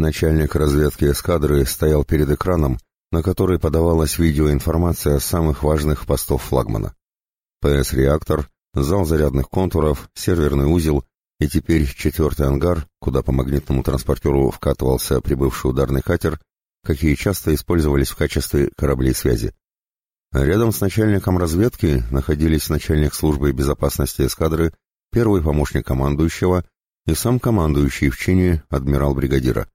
Начальник разведки эскадры стоял перед экраном, на который подавалась видеоинформация самых важных постов флагмана. ПС-реактор, зал зарядных контуров, серверный узел и теперь четвертый ангар, куда по магнитному транспортеру вкатывался прибывший ударный катер, какие часто использовались в качестве кораблей связи. Рядом с начальником разведки находились начальник службы безопасности эскадры, первый помощник командующего и сам командующий в чине адмирал-бригадира.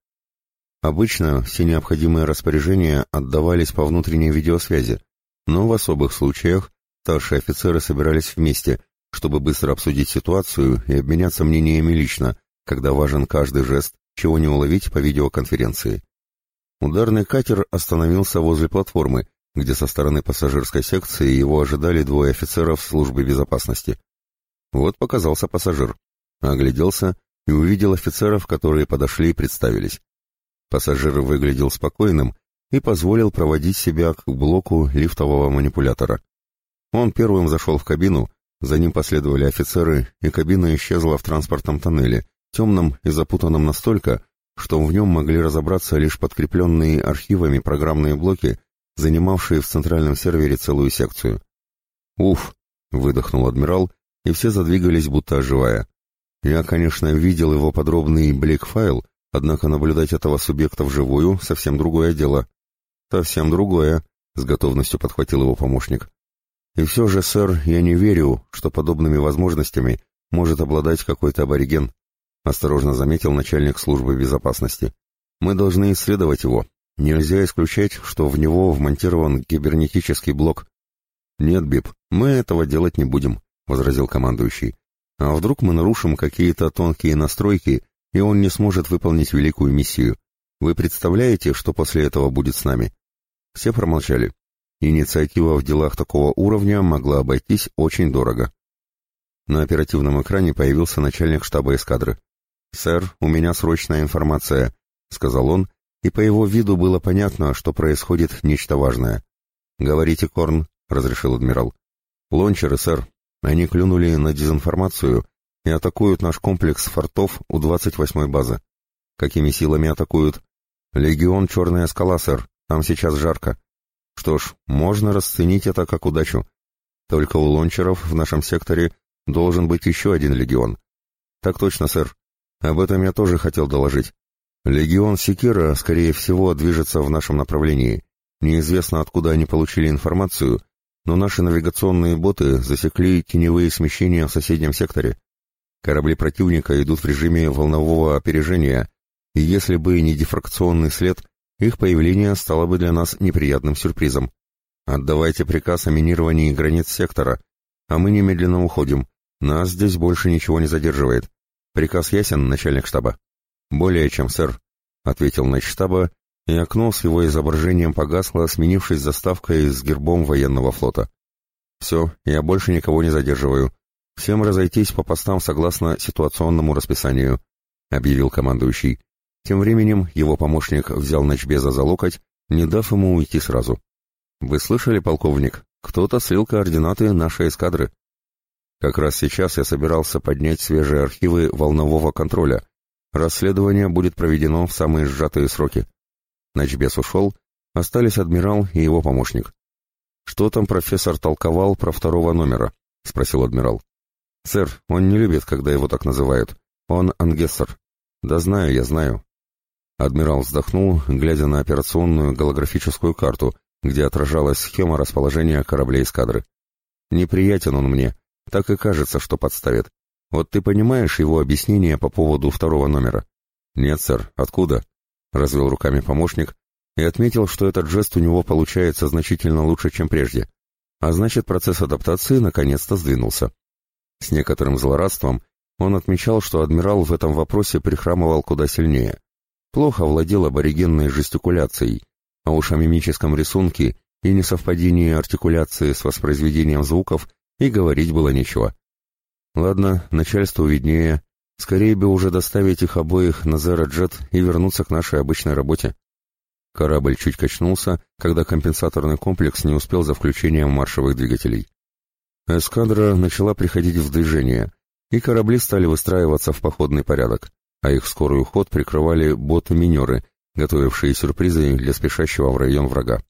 Обычно все необходимые распоряжения отдавались по внутренней видеосвязи, но в особых случаях старшие офицеры собирались вместе, чтобы быстро обсудить ситуацию и обменяться мнениями лично, когда важен каждый жест, чего не уловить по видеоконференции. Ударный катер остановился возле платформы, где со стороны пассажирской секции его ожидали двое офицеров службы безопасности. Вот показался пассажир, огляделся и увидел офицеров, которые подошли и представились. Пассажир выглядел спокойным и позволил проводить себя к блоку лифтового манипулятора. Он первым зашел в кабину, за ним последовали офицеры, и кабина исчезла в транспортном тоннеле, темном и запутанном настолько, что в нем могли разобраться лишь подкрепленные архивами программные блоки, занимавшие в центральном сервере целую секцию. «Уф!» — выдохнул адмирал, и все задвигались, будто оживая. Я, конечно, видел его подробный блик-файл, Однако наблюдать этого субъекта вживую — совсем другое дело. «Совсем другое», — с готовностью подхватил его помощник. «И все же, сэр, я не верю, что подобными возможностями может обладать какой-то абориген», — осторожно заметил начальник службы безопасности. «Мы должны исследовать его. Нельзя исключать, что в него вмонтирован кибернетический блок». «Нет, Бип, мы этого делать не будем», — возразил командующий. «А вдруг мы нарушим какие-то тонкие настройки, и он не сможет выполнить великую миссию. Вы представляете, что после этого будет с нами?» Все промолчали. Инициатива в делах такого уровня могла обойтись очень дорого. На оперативном экране появился начальник штаба эскадры. «Сэр, у меня срочная информация», — сказал он, и по его виду было понятно, что происходит нечто важное. «Говорите, Корн», — разрешил адмирал. «Лончеры, сэр. Они клюнули на дезинформацию и атакуют наш комплекс фортов у 28-й базы. Какими силами атакуют? Легион «Черная скала», сэр. Там сейчас жарко. Что ж, можно расценить это как удачу. Только у лончеров в нашем секторе должен быть еще один легион. Так точно, сэр. Об этом я тоже хотел доложить. Легион Секира, скорее всего, движется в нашем направлении. Неизвестно, откуда они получили информацию, но наши навигационные боты засекли теневые смещения в соседнем секторе. Корабли противника идут в режиме волнового опережения, и если бы не дифракционный след, их появление стало бы для нас неприятным сюрпризом. Отдавайте приказ о минировании границ сектора, а мы немедленно уходим. Нас здесь больше ничего не задерживает. Приказ ясен, начальник штаба. Более чем, сэр, ответил начштаба, и окно с его изображением погасло, сменившись заставкой с гербом военного флота. Все, я больше никого не задерживаю. «Всем разойтись по постам согласно ситуационному расписанию», — объявил командующий. Тем временем его помощник взял Ночбеза за локоть, не дав ему уйти сразу. «Вы слышали, полковник? Кто-то слил координаты нашей эскадры». «Как раз сейчас я собирался поднять свежие архивы волнового контроля. Расследование будет проведено в самые сжатые сроки». Ночбес ушел, остались адмирал и его помощник. «Что там профессор толковал про второго номера?» — спросил адмирал. «Сэр, он не любит, когда его так называют. Он ангессор». «Да знаю, я знаю». Адмирал вздохнул, глядя на операционную голографическую карту, где отражалась схема расположения кораблей эскадры. «Неприятен он мне. Так и кажется, что подставит. Вот ты понимаешь его объяснение по поводу второго номера?» «Нет, сэр. Откуда?» — развел руками помощник и отметил, что этот жест у него получается значительно лучше, чем прежде. А значит, процесс адаптации наконец-то сдвинулся. С некоторым злорадством он отмечал, что адмирал в этом вопросе прихрамывал куда сильнее. Плохо владел аборигенной жестикуляцией, а уж о мимическом рисунке и несовпадении артикуляции с воспроизведением звуков и говорить было нечего. Ладно, начальству виднее, скорее бы уже доставить их обоих на Зероджет и вернуться к нашей обычной работе. Корабль чуть качнулся, когда компенсаторный комплекс не успел за включением маршевых двигателей. Эскадра начала приходить в движение, и корабли стали выстраиваться в походный порядок. а их скорый уход прикрывали боты-минеры, готовившие сюрпризы для спешащего в район врага.